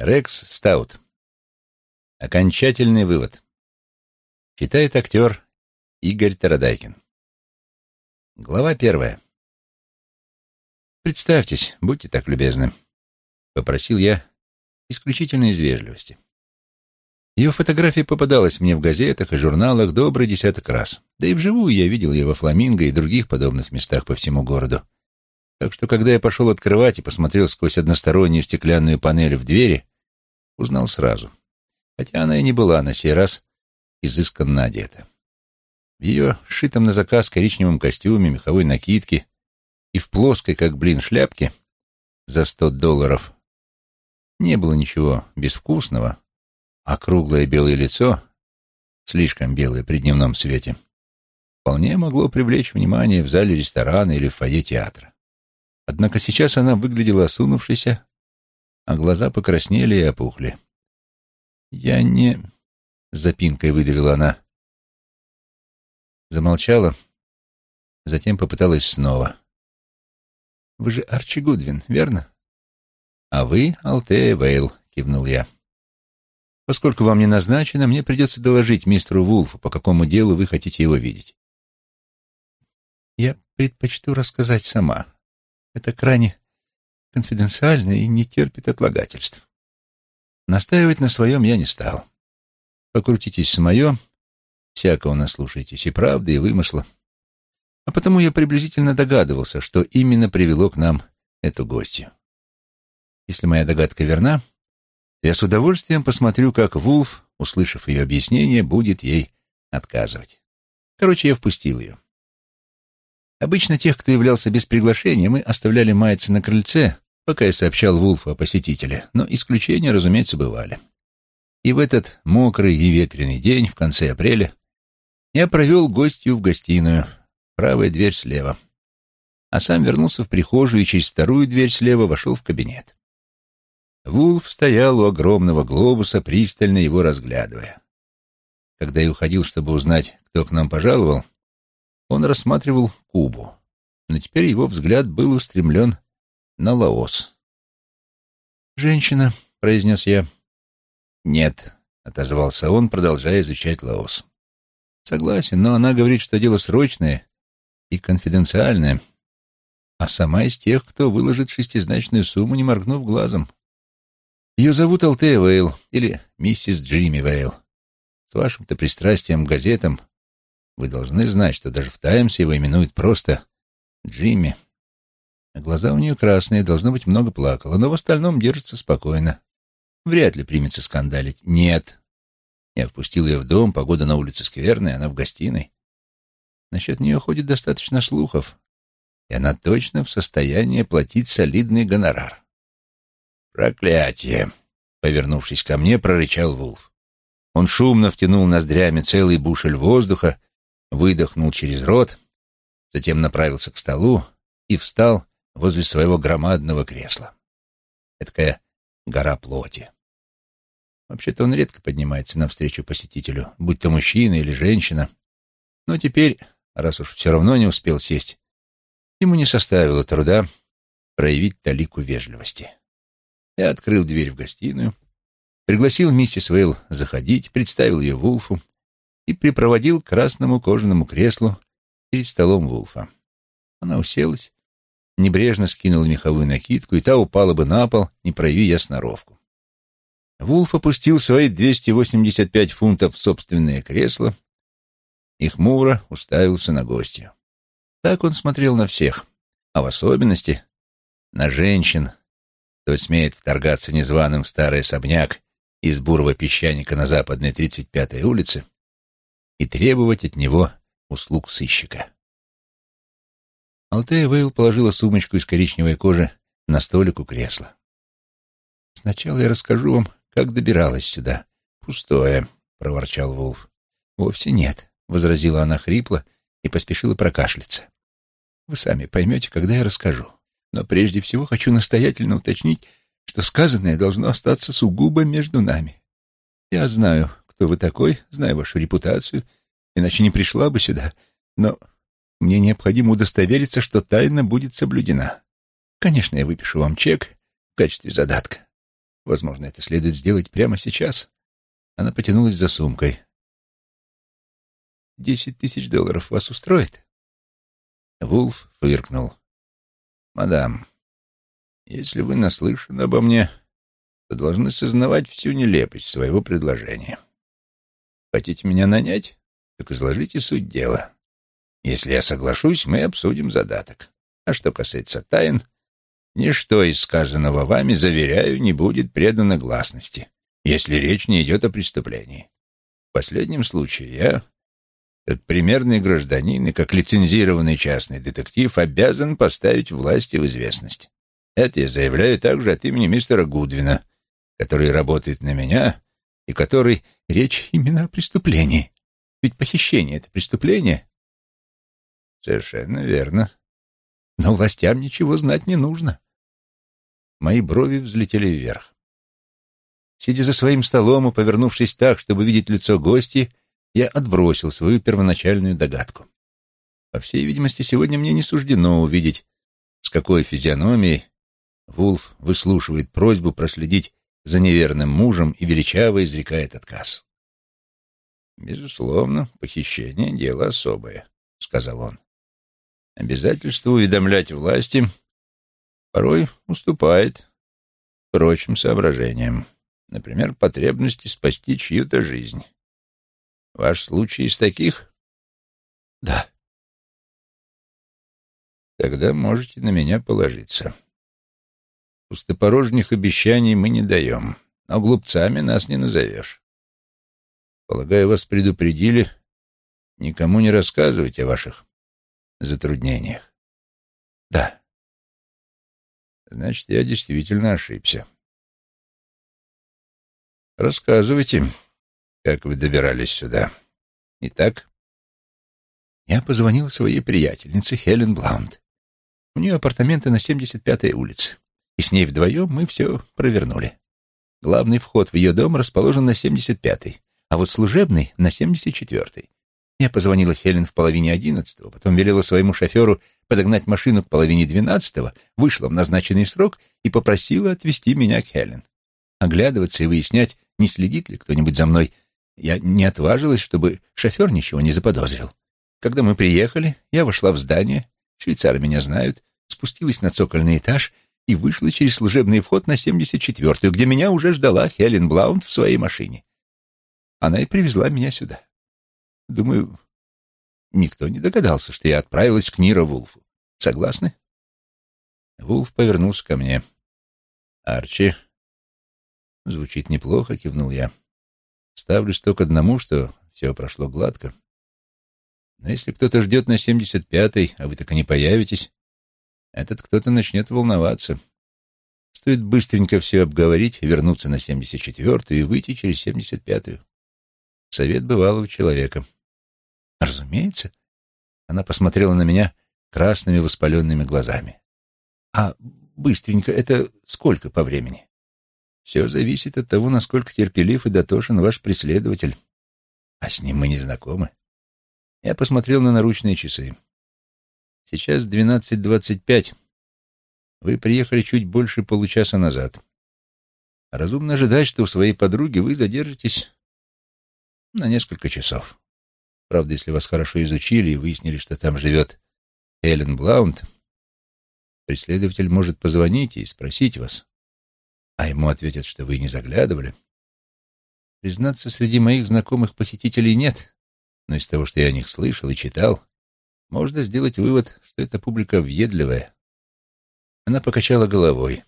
Рекс Стаут. Окончательный вывод. Читает актер Игорь Тарадайкин. Глава первая. «Представьтесь, будьте так любезны», — попросил я исключительно из вежливости. Ее фотография попадалась мне в газетах и журналах добрый десяток раз. Да и вживую я видел ее во Фламинго и других подобных местах по всему городу. Так что, когда я пошел открывать и посмотрел сквозь одностороннюю стеклянную панель в двери, узнал сразу. Хотя она и не была на сей раз изысканно одета. В ее сшитом на заказ коричневом костюме, меховой накидке и в плоской, как блин, шляпке за сто долларов не было ничего безвкусного, а круглое белое лицо, слишком белое при дневном свете, вполне могло привлечь внимание в зале ресторана или в фойе театра. Однако сейчас она выглядела осунувшейся, а глаза покраснели и опухли. «Я не...» — запинкой выдавила она. Замолчала, затем попыталась снова. «Вы же Арчи Гудвин, верно?» «А вы Алтея Вейл», — кивнул я. «Поскольку вам не назначено, мне придется доложить мистеру Вулфу, по какому делу вы хотите его видеть». «Я предпочту рассказать сама. Это крайне конфиденциально и не терпит отлагательств. Настаивать на своем я не стал. Покрутитесь с мое, всякого наслушайтесь и правды, и вымысла. А потому я приблизительно догадывался, что именно привело к нам эту гостью. Если моя догадка верна, я с удовольствием посмотрю, как Вулф, услышав ее объяснение, будет ей отказывать. Короче, я впустил ее. Обычно тех, кто являлся без приглашения, мы оставляли маяться на крыльце, пока я сообщал Вулфу о посетителе, но исключения, разумеется, бывали. И в этот мокрый и ветреный день, в конце апреля, я провел гостью в гостиную, правая дверь слева, а сам вернулся в прихожую и через вторую дверь слева вошел в кабинет. Вулф стоял у огромного глобуса, пристально его разглядывая. Когда я уходил, чтобы узнать, кто к нам пожаловал, он рассматривал Кубу, но теперь его взгляд был устремлен на Лаос. «Женщина», — произнес я. «Нет», — отозвался он, продолжая изучать Лаос. «Согласен, но она говорит, что дело срочное и конфиденциальное, а сама из тех, кто выложит шестизначную сумму, не моргнув глазом. Ее зовут Алтея Вейл или миссис Джимми Вейл. С вашим-то пристрастием к газетам вы должны знать, что даже в «Таймс» его именуют просто Джимми. Глаза у нее красные, должно быть, много плакала, но в остальном держится спокойно. Вряд ли примется скандалить. Нет. Я впустил ее в дом, погода на улице скверная, она в гостиной. Насчет нее ходит достаточно слухов, и она точно в состоянии платить солидный гонорар. «Проклятие!» — повернувшись ко мне, прорычал Вулф. Он шумно втянул ноздрями целый бушель воздуха выдохнул через рот, затем направился к столу и встал возле своего громадного кресла. Эдакая гора плоти. Вообще-то он редко поднимается навстречу посетителю, будь то мужчина или женщина. Но теперь, раз уж все равно не успел сесть, ему не составило труда проявить талику вежливости. Я открыл дверь в гостиную, пригласил миссис Вейл заходить, представил ее Вулфу и припроводил к красному кожаному креслу перед столом Вулфа. Она уселась, небрежно скинула меховую накидку, и та упала бы на пол, не прояви я сноровку. Вулф опустил свои 285 фунтов в собственное кресло и хмуро уставился на гостью. Так он смотрел на всех, а в особенности на женщин, кто смеет вторгаться незваным в старый особняк из бурого песчаника на западной 35-й улице и требовать от него услуг сыщика. Алтея Вейл положила сумочку из коричневой кожи на столик у кресла. «Сначала я расскажу вам, как добиралась сюда. Пустое», — проворчал Вулф. «Вовсе нет», — возразила она хрипло и поспешила прокашляться. «Вы сами поймете, когда я расскажу. Но прежде всего хочу настоятельно уточнить, что сказанное должно остаться сугубо между нами. Я знаю, кто вы такой, знаю вашу репутацию, иначе не пришла бы сюда, но мне необходимо удостовериться, что тайна будет соблюдена. Конечно, я выпишу вам чек в качестве задатка. Возможно, это следует сделать прямо сейчас. Она потянулась за сумкой. «Десять тысяч долларов вас устроит?» Вулф фыркнул. «Мадам, если вы наслышаны обо мне, то должны сознавать всю нелепость своего предложения. Хотите меня нанять? Так изложите суть дела. Если я соглашусь, мы обсудим задаток. А что касается тайн, ничто из сказанного вами, заверяю, не будет предано гласности, если речь не идет о преступлении. В последнем случае я как примерный гражданин и как лицензированный частный детектив обязан поставить власти в известность. Это я заявляю также от имени мистера Гудвина, который работает на меня и который... Речь именно о преступлении. Ведь похищение — это преступление. Совершенно верно. Но властям ничего знать не нужно. Мои брови взлетели вверх. Сидя за своим столом и повернувшись так, чтобы видеть лицо гостей, я отбросил свою первоначальную догадку. По всей видимости, сегодня мне не суждено увидеть, с какой физиономией Вулф выслушивает просьбу проследить за неверным мужем и величаво изрекает отказ. «Безусловно, похищение — дело особое», — сказал он. «Обязательство уведомлять власти порой уступает прочим соображениям, например, потребности спасти чью-то жизнь. Ваш случай из таких? Да. Тогда можете на меня положиться. Пустопорожних обещаний мы не даем, но глупцами нас не назовешь. Полагаю, вас предупредили никому не рассказывать о ваших затруднениях. Да. Значит, я действительно ошибся. Рассказывайте. Как вы добирались сюда? Итак, я позвонил своей приятельнице Хелен Блаунд. У нее апартаменты на 75-й улице, и с ней вдвоем мы все провернули. Главный вход в ее дом расположен на 75-й, а вот служебный — на 74-й. Я позвонила Хелен в половине одиннадцатого, потом велела своему шоферу подогнать машину к половине двенадцатого, вышла в назначенный срок и попросила отвезти меня к Хелен. Оглядываться и выяснять, не следит ли кто-нибудь за мной, я не отважилась, чтобы шофер ничего не заподозрил. Когда мы приехали, я вошла в здание, швейцары меня знают, спустилась на цокольный этаж и вышла через служебный вход на 74-ю, где меня уже ждала Хелен Блаунд в своей машине. Она и привезла меня сюда. Думаю, никто не догадался, что я отправилась к Нира Вулфу. Согласны? Вулф повернулся ко мне. «Арчи». «Звучит неплохо», — кивнул я. Ставлюсь только одному, что все прошло гладко. Но если кто-то ждет на 75-й, а вы так и не появитесь, этот кто-то начнет волноваться. Стоит быстренько все обговорить, вернуться на 74-ю и выйти через 75-ю. Совет бывалого человека. Разумеется. Она посмотрела на меня красными воспаленными глазами. А быстренько это сколько по времени? Все зависит от того, насколько терпелив и дотошен ваш преследователь. А с ним мы не знакомы. Я посмотрел на наручные часы. Сейчас двенадцать двадцать пять. Вы приехали чуть больше получаса назад. Разумно ожидать, что у своей подруги вы задержитесь на несколько часов. Правда, если вас хорошо изучили и выяснили, что там живет Эллен Блаунд, преследователь может позвонить и спросить вас, а ему ответят, что вы не заглядывали. Признаться, среди моих знакомых похитителей нет, но из того, что я о них слышал и читал, можно сделать вывод, что эта публика въедливая. Она покачала головой.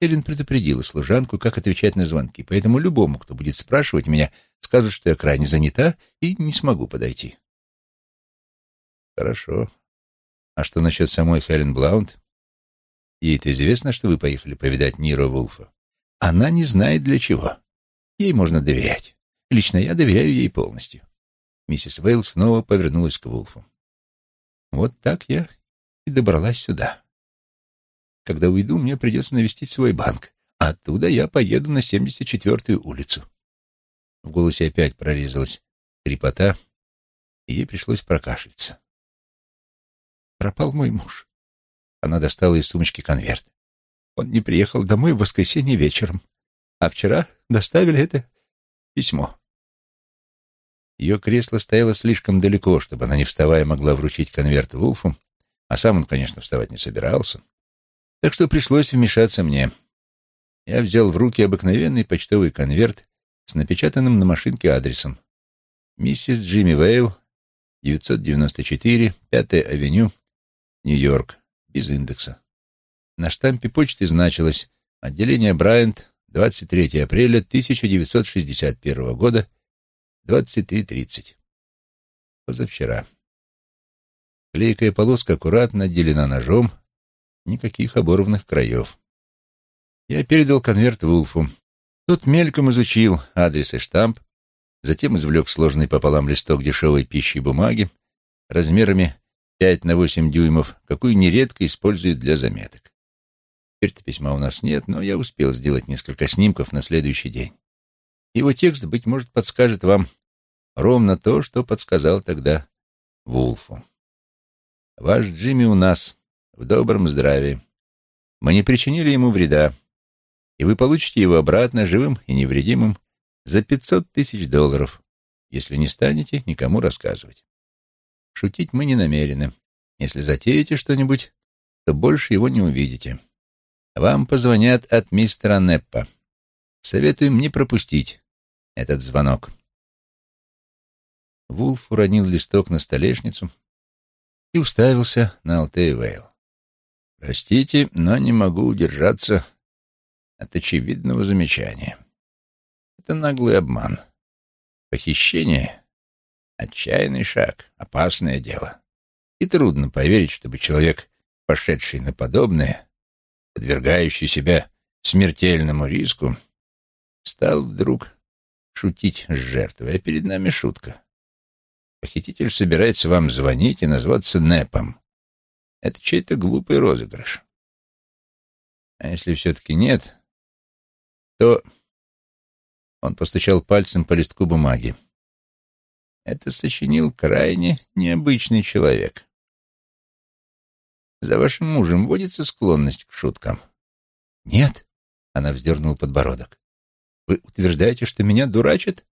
Эллен предупредила служанку, как отвечать на звонки, поэтому любому, кто будет спрашивать меня, скажут, что я крайне занята и не смогу подойти. Хорошо. А что насчет самой Хелен Блаунд? Ей-то известно, что вы поехали повидать Ниро Вулфа? Она не знает для чего. Ей можно доверять. Лично я доверяю ей полностью. Миссис Вейл снова повернулась к Вулфу. Вот так я и добралась сюда. Когда уйду, мне придется навестить свой банк, а оттуда я поеду на 74-ю улицу. В голосе опять прорезалась крепота, и ей пришлось прокашляться. Пропал мой муж. Она достала из сумочки конверт. Он не приехал домой в воскресенье вечером. А вчера доставили это письмо. Ее кресло стояло слишком далеко, чтобы она, не вставая, могла вручить конверт Вулфу, а сам он, конечно, вставать не собирался. Так что пришлось вмешаться мне. Я взял в руки обыкновенный почтовый конверт с напечатанным на машинке адресом. Миссис Джимми Вейл, 994, 5-я авеню, Нью-Йорк, без индекса. На штампе почты значилось «Отделение Брайант, 23 апреля 1961 года, 23.30». Позавчера. Клейкая полоска аккуратно отделена ножом, никаких оборванных краев. Я передал конверт Вулфу. Тот мельком изучил адрес и штамп, затем извлек сложный пополам листок дешевой пищи и бумаги размерами 5 на 8 дюймов, какую нередко используют для заметок. Теперь-то письма у нас нет, но я успел сделать несколько снимков на следующий день. Его текст, быть может, подскажет вам ровно то, что подсказал тогда Вулфу. Ваш Джимми у нас, в добром здравии. Мы не причинили ему вреда, и вы получите его обратно живым и невредимым за пятьсот тысяч долларов, если не станете никому рассказывать. Шутить мы не намерены. Если затеете что-нибудь, то больше его не увидите. Вам позвонят от мистера Неппа. Советуем не пропустить этот звонок. Вулф уронил листок на столешницу и уставился на Алтей Вейл. «Простите, но не могу удержаться от очевидного замечания. Это наглый обман. Похищение — отчаянный шаг, опасное дело. И трудно поверить, чтобы человек, пошедший на подобное, подвергающий себя смертельному риску, стал вдруг шутить с жертвой. А перед нами шутка. Похититель собирается вам звонить и назваться Непом. Это чей-то глупый розыгрыш. А если все-таки нет, то... Он постучал пальцем по листку бумаги. Это сочинил крайне необычный человек. За вашим мужем водится склонность к шуткам? Нет, она вздернула подбородок. Вы утверждаете, что меня дурачат?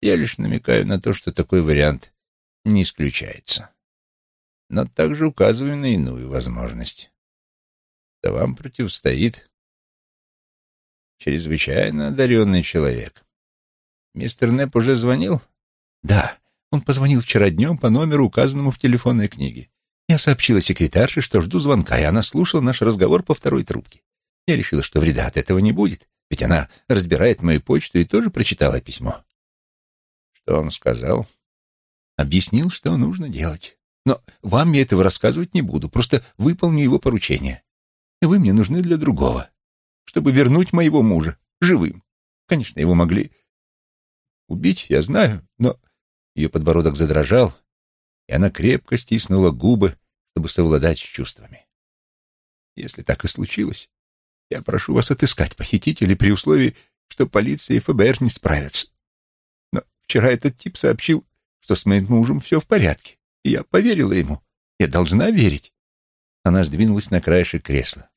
Я лишь намекаю на то, что такой вариант не исключается. Но также указываю на иную возможность. Да вам противостоит чрезвычайно одаренный человек. Мистер Непп уже звонил? Да, он позвонил вчера днем по номеру, указанному в телефонной книге. Я сообщила секретарше, что жду звонка, и она слушала наш разговор по второй трубке. Я решила, что вреда от этого не будет, ведь она разбирает мою почту и тоже прочитала письмо. Что он сказал? Объяснил, что нужно делать. Но вам я этого рассказывать не буду, просто выполню его поручение. Вы мне нужны для другого чтобы вернуть моего мужа живым. Конечно, его могли убить, я знаю, но ее подбородок задрожал, и она крепко стиснула губы, чтобы совладать с чувствами. Если так и случилось, я прошу вас отыскать похитителей при условии, что полиция и ФБР не справятся. Но вчера этот тип сообщил, что с моим мужем все в порядке, и я поверила ему. Я должна верить. Она сдвинулась на краешек кресла.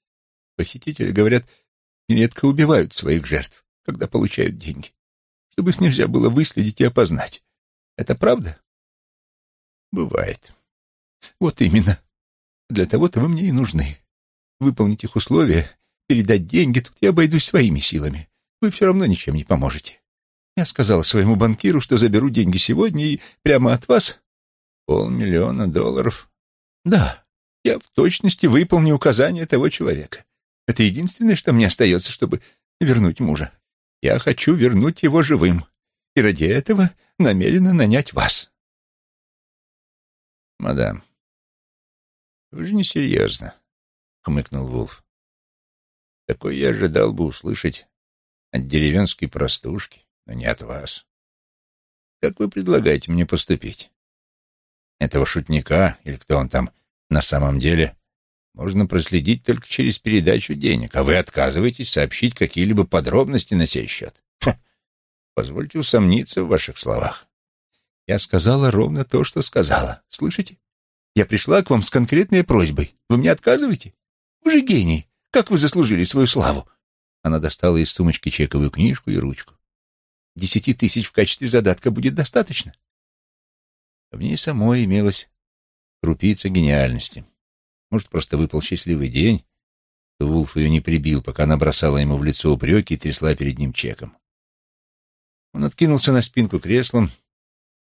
Похитители говорят, нередко убивают своих жертв, когда получают деньги, чтобы их нельзя было выследить и опознать. Это правда? Бывает. Вот именно. Для того-то вы мне и нужны. Выполнить их условия, передать деньги, тут я обойдусь своими силами. Вы все равно ничем не поможете. Я сказала своему банкиру, что заберу деньги сегодня и прямо от вас полмиллиона долларов. Да, я в точности выполню указания того человека. Это единственное, что мне остается, чтобы вернуть мужа. Я хочу вернуть его живым, и ради этого намерена нанять вас. Мадам, вы же не серьезно, хмыкнул Вулф. Такой я ожидал бы услышать от деревенской простушки, но не от вас. Как вы предлагаете мне поступить? Этого шутника, или кто он там на самом деле, можно проследить только через передачу денег, а вы отказываетесь сообщить какие-либо подробности на сей счет. Ха, позвольте усомниться в ваших словах. Я сказала ровно то, что сказала. Слышите? Я пришла к вам с конкретной просьбой. Вы мне отказываете? Вы же гений. Как вы заслужили свою славу? Она достала из сумочки чековую книжку и ручку. «Десяти тысяч в качестве задатка будет достаточно?» В ней самой имелась крупица гениальности. Может, просто выпал счастливый день, что Вулф ее не прибил, пока она бросала ему в лицо упреки и трясла перед ним чеком. Он откинулся на спинку кресла,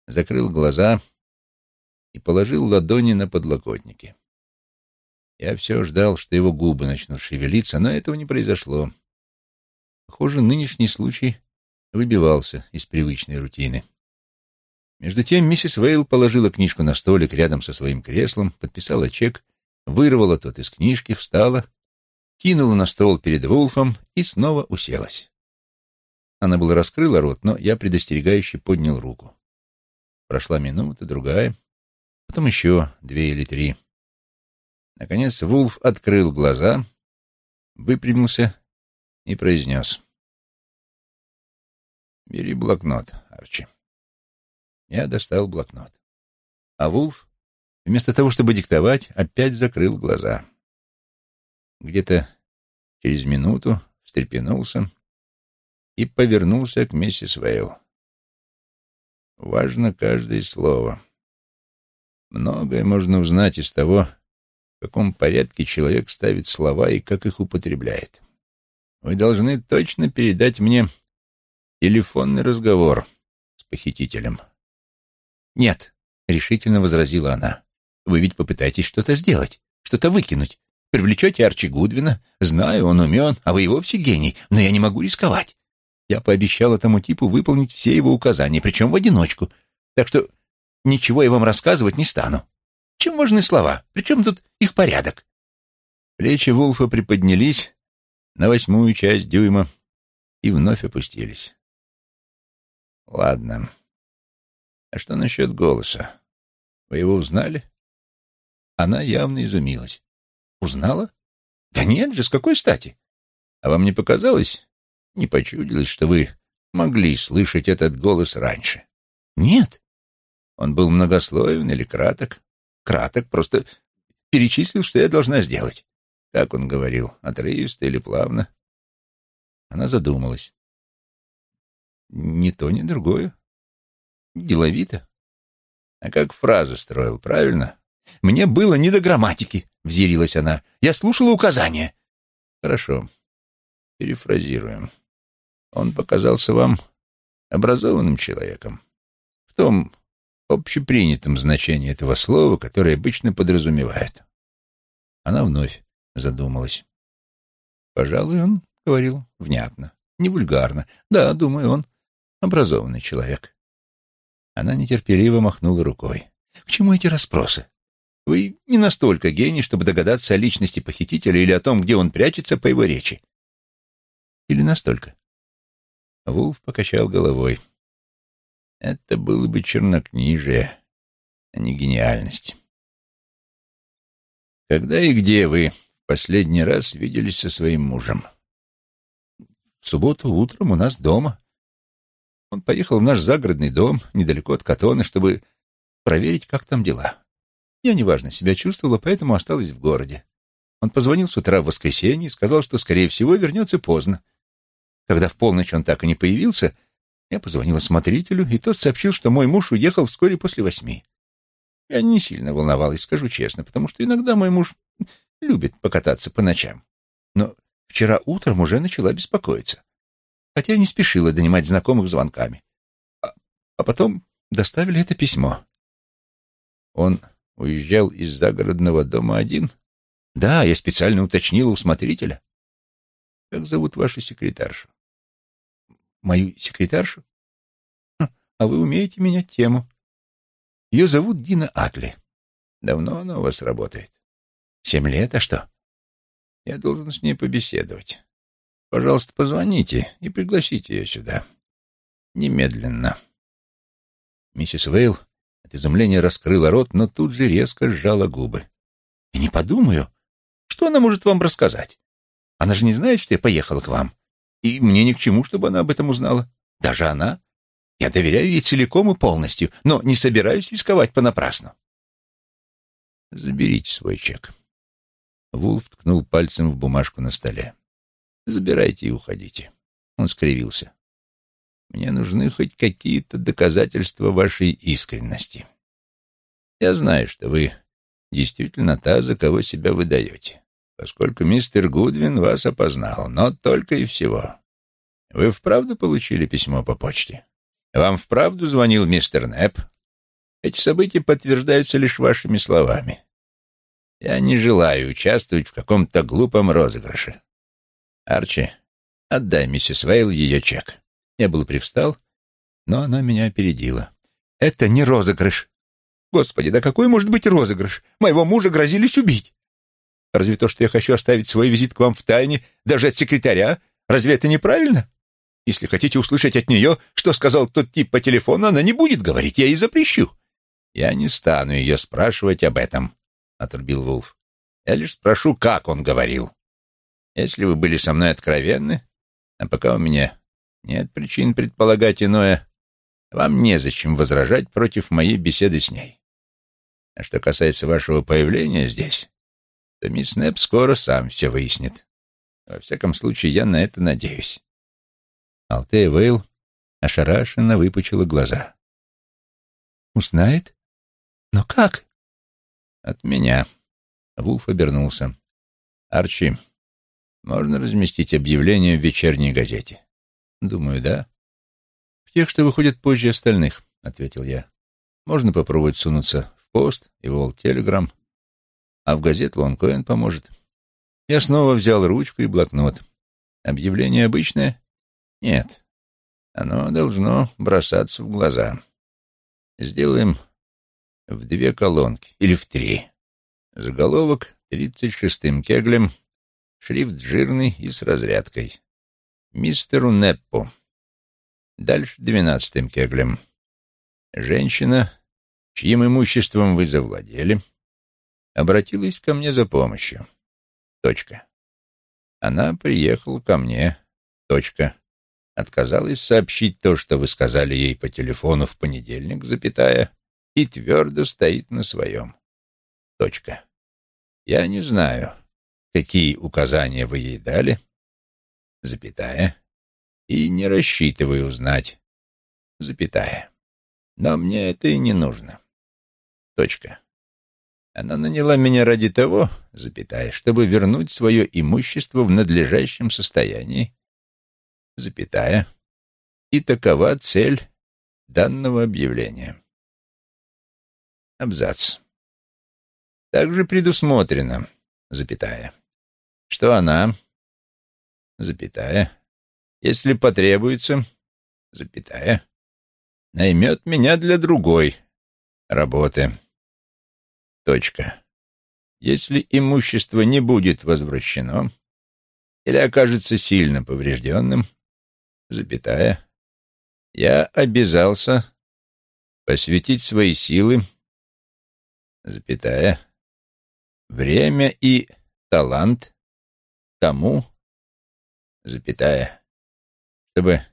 закрыл глаза и положил ладони на подлокотники. Я все ждал, что его губы начнут шевелиться, но этого не произошло. Похоже, нынешний случай выбивался из привычной рутины. Между тем миссис Вейл положила книжку на столик рядом со своим креслом, подписала чек, вырвала тот из книжки, встала, кинула на стол перед Вулфом и снова уселась. Она была раскрыла рот, но я предостерегающе поднял руку. Прошла минута, другая, потом еще две или три. Наконец Вулф открыл глаза, выпрямился и произнес. «Бери блокнот, Арчи». Я достал блокнот. А Вулф, вместо того, чтобы диктовать, опять закрыл глаза. Где-то через минуту встрепенулся и повернулся к миссис Вейл. Важно каждое слово. Многое можно узнать из того, в каком порядке человек ставит слова и как их употребляет. Вы должны точно передать мне телефонный разговор с похитителем. «Нет», — решительно возразила она. «Вы ведь попытаетесь что-то сделать, что-то выкинуть. Привлечете Арчи Гудвина. Знаю, он умен, а вы и вовсе гений, но я не могу рисковать. Я пообещал этому типу выполнить все его указания, причем в одиночку. Так что ничего я вам рассказывать не стану. Чем важны слова? Причем тут их порядок?» Плечи Вулфа приподнялись на восьмую часть дюйма и вновь опустились. «Ладно. А что насчет голоса? Вы его узнали?» Она явно изумилась. «Узнала? Да нет же, с какой стати? А вам не показалось, не почудилось, что вы могли слышать этот голос раньше?» «Нет». Он был многословен или краток? Краток, просто перечислил, что я должна сделать. Как он говорил, отрывисто или плавно? Она задумалась. Ни то, ни другое. Деловито. А как фразу строил, правильно? Мне было не до грамматики, взъярилась она. Я слушала указания. Хорошо. Перефразируем. Он показался вам образованным человеком. В том общепринятом значении этого слова, которое обычно подразумевает. Она вновь задумалась. Пожалуй, он говорил внятно, не вульгарно. Да, думаю, он образованный человек. Она нетерпеливо махнула рукой. К чему эти расспросы? Вы не настолько гений, чтобы догадаться о личности похитителя или о том, где он прячется по его речи. Или настолько? Вулф покачал головой. Это было бы чернокнижие, а не гениальность. Когда и где вы последний раз виделись со своим мужем? В субботу утром у нас дома. Он поехал в наш загородный дом, недалеко от Катона, чтобы проверить, как там дела. Я неважно себя чувствовала, поэтому осталась в городе. Он позвонил с утра в воскресенье и сказал, что, скорее всего, вернется поздно. Когда в полночь он так и не появился, я позвонила смотрителю, и тот сообщил, что мой муж уехал вскоре после восьми. Я не сильно волновалась, скажу честно, потому что иногда мой муж любит покататься по ночам. Но вчера утром уже начала беспокоиться. Хотя не спешила донимать знакомых звонками. А, а потом доставили это письмо. Он уезжал из загородного дома один? Да, я специально уточнила у смотрителя. Как зовут вашу секретаршу? Мою секретаршу? А вы умеете менять тему. Ее зовут Дина Атли. Давно она у вас работает? Семь лет, а что? Я должен с ней побеседовать. Пожалуйста, позвоните и пригласите ее сюда. Немедленно. Миссис Вейл от изумления раскрыла рот, но тут же резко сжала губы. И не подумаю. Что она может вам рассказать? Она же не знает, что я поехала к вам. И мне ни к чему, чтобы она об этом узнала. Даже она. Я доверяю ей целиком и полностью, но не собираюсь рисковать понапрасну. Заберите свой чек. Вулф ткнул пальцем в бумажку на столе. Забирайте и уходите. Он скривился. Мне нужны хоть какие-то доказательства вашей искренности. Я знаю, что вы действительно та, за кого себя выдаете, поскольку мистер Гудвин вас опознал, но только и всего. Вы вправду получили письмо по почте? Вам вправду звонил мистер Нэп? Эти события подтверждаются лишь вашими словами. Я не желаю участвовать в каком-то глупом розыгрыше. Арчи, отдай миссис Вейл ее чек. Я был привстал, но она меня опередила. Это не розыгрыш. Господи, да какой может быть розыгрыш? Моего мужа грозились убить. Разве то, что я хочу оставить свой визит к вам в тайне, даже от секретаря, разве это неправильно? Если хотите услышать от нее, что сказал тот тип по телефону, она не будет говорить, я ей запрещу. Я не стану ее спрашивать об этом, — отрубил Вулф. Я лишь спрошу, как он говорил. Если вы были со мной откровенны, а пока у меня нет причин предполагать иное, вам незачем возражать против моей беседы с ней. А что касается вашего появления здесь, то мисс Нэп скоро сам все выяснит. Во всяком случае, я на это надеюсь. Алтея Вейл ошарашенно выпучила глаза. «Узнает? Но как?» «От меня». Вулф обернулся. «Арчи, можно разместить объявление в вечерней газете?» «Думаю, да». «В тех, что выходят позже остальных», — ответил я. «Можно попробовать сунуться в пост и Волт Телеграм, а в газету Лонкоин поможет». Я снова взял ручку и блокнот. «Объявление обычное?» Нет, оно должно бросаться в глаза. Сделаем в две колонки или в три. Заголовок тридцать шестым кеглем, шрифт жирный и с разрядкой. Мистеру Неппу. Дальше двенадцатым кеглем. Женщина, чьим имуществом вы завладели, обратилась ко мне за помощью. Точка. Она приехала ко мне. Точка отказалась сообщить то, что вы сказали ей по телефону в понедельник, запятая, и твердо стоит на своем. Точка. Я не знаю, какие указания вы ей дали, запятая, и не рассчитываю узнать, запятая. Но мне это и не нужно. Точка. Она наняла меня ради того, запятая, чтобы вернуть свое имущество в надлежащем состоянии запятая, и такова цель данного объявления. Абзац. Также предусмотрено, запятая, что она, запятая, если потребуется, запятая, наймет меня для другой работы. Точка. Если имущество не будет возвращено или окажется сильно поврежденным, запятая, я обязался посвятить свои силы, запятая, время и талант тому, запятая, чтобы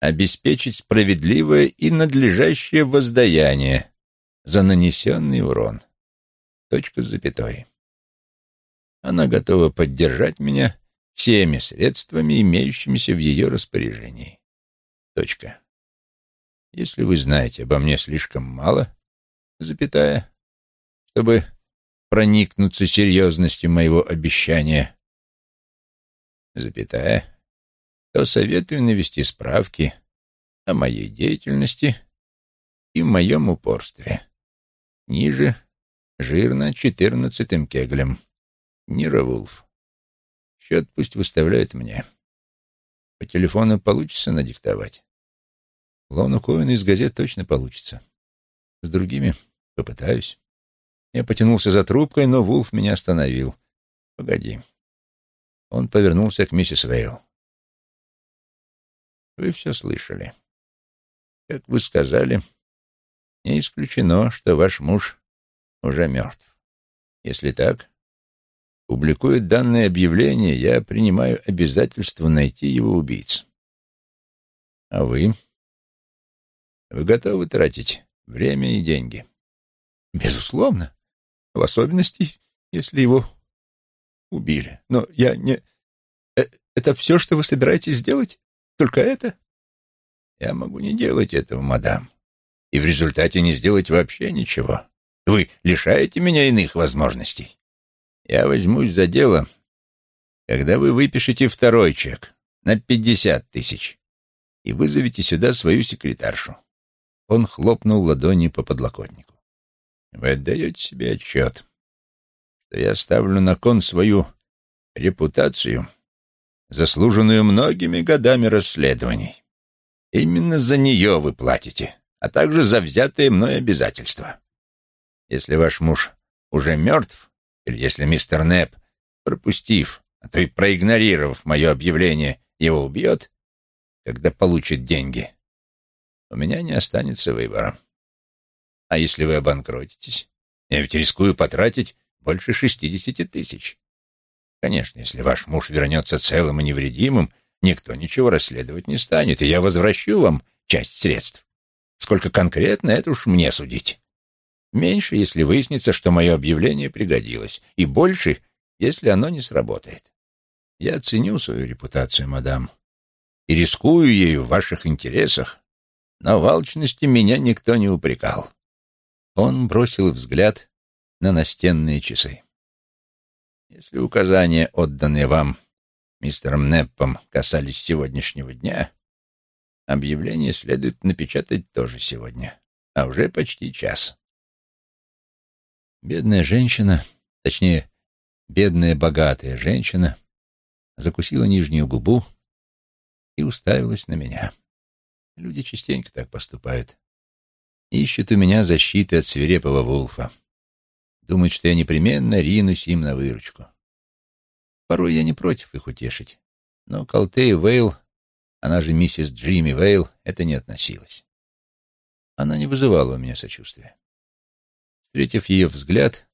обеспечить справедливое и надлежащее воздаяние за нанесенный урон. Точка с запятой. Она готова поддержать меня всеми средствами, имеющимися в ее распоряжении. Точка. Если вы знаете обо мне слишком мало, запятая, чтобы проникнуться серьезностью моего обещания, запятая, то советую навести справки о моей деятельности и моем упорстве. Ниже жирно четырнадцатым кеглем. Нира Вулф. Счет пусть выставляют мне. По телефону получится надиктовать. Лону Коэну из газет точно получится. С другими попытаюсь. Я потянулся за трубкой, но Вулф меня остановил. Погоди. Он повернулся к миссис Вейл. Вы все слышали. Как вы сказали, не исключено, что ваш муж уже мертв. Если так, публикует данное объявление, я принимаю обязательство найти его убийц. А вы? Вы готовы тратить время и деньги? Безусловно. В особенности, если его убили. Но я не... Э, Это все, что вы собираетесь сделать? Только это? Я могу не делать этого, мадам. И в результате не сделать вообще ничего. Вы лишаете меня иных возможностей. Я возьмусь за дело, когда вы выпишете второй чек на пятьдесят тысяч и вызовете сюда свою секретаршу. Он хлопнул ладонью по подлокотнику. Вы отдаете себе отчет, что я ставлю на кон свою репутацию, заслуженную многими годами расследований. Именно за нее вы платите, а также за взятые мной обязательства. Если ваш муж уже мертв, или если мистер Непп, пропустив, а то и проигнорировав мое объявление, его убьет, когда получит деньги, у меня не останется выбора. А если вы обанкротитесь? Я ведь рискую потратить больше шестидесяти тысяч. Конечно, если ваш муж вернется целым и невредимым, никто ничего расследовать не станет, и я возвращу вам часть средств. Сколько конкретно, это уж мне судить. Меньше, если выяснится, что мое объявление пригодилось, и больше, если оно не сработает. Я ценю свою репутацию, мадам, и рискую ею в ваших интересах, но в алчности меня никто не упрекал. Он бросил взгляд на настенные часы. Если указания, отданные вам мистером Неппом, касались сегодняшнего дня, объявление следует напечатать тоже сегодня, а уже почти час. Бедная женщина, точнее, бедная богатая женщина, закусила нижнюю губу и уставилась на меня. Люди частенько так поступают. Ищут у меня защиты от свирепого Вулфа. Думают, что я непременно ринусь им на выручку. Порой я не против их утешить. Но к Алтее Вейл, она же миссис Джимми Вейл, это не относилось. Она не вызывала у меня сочувствия. Встретив ее взгляд,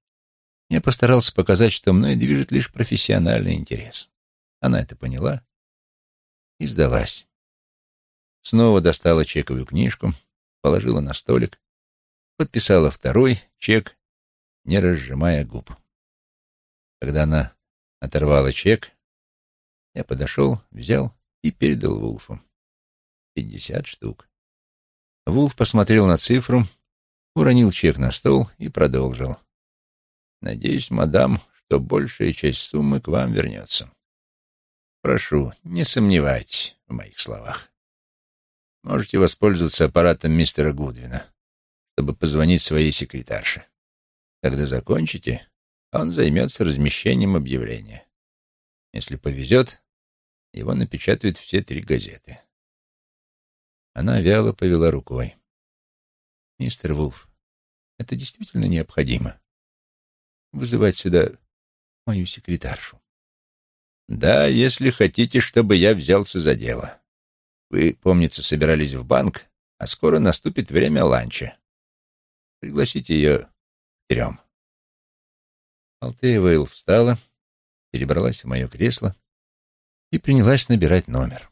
я постарался показать, что мной движет лишь профессиональный интерес. Она это поняла и сдалась. Снова достала чековую книжку, положила на столик, подписала второй чек, не разжимая губ. Когда она оторвала чек, я подошел, взял и передал Вулфу. Пятьдесят штук. Вулф посмотрел на цифру, уронил чек на стол и продолжил. «Надеюсь, мадам, что большая часть суммы к вам вернется. Прошу, не сомневайтесь в моих словах. Можете воспользоваться аппаратом мистера Гудвина, чтобы позвонить своей секретарше. Когда закончите, он займется размещением объявления. Если повезет, его напечатают все три газеты. Она вяло повела рукой. «Мистер Вулф, это действительно необходимо. Вызывать сюда мою секретаршу». «Да, если хотите, чтобы я взялся за дело. Вы, помнится, собирались в банк, а скоро наступит время ланча. Пригласите ее трем. Алтея Вейл встала, перебралась в мое кресло и принялась набирать номер.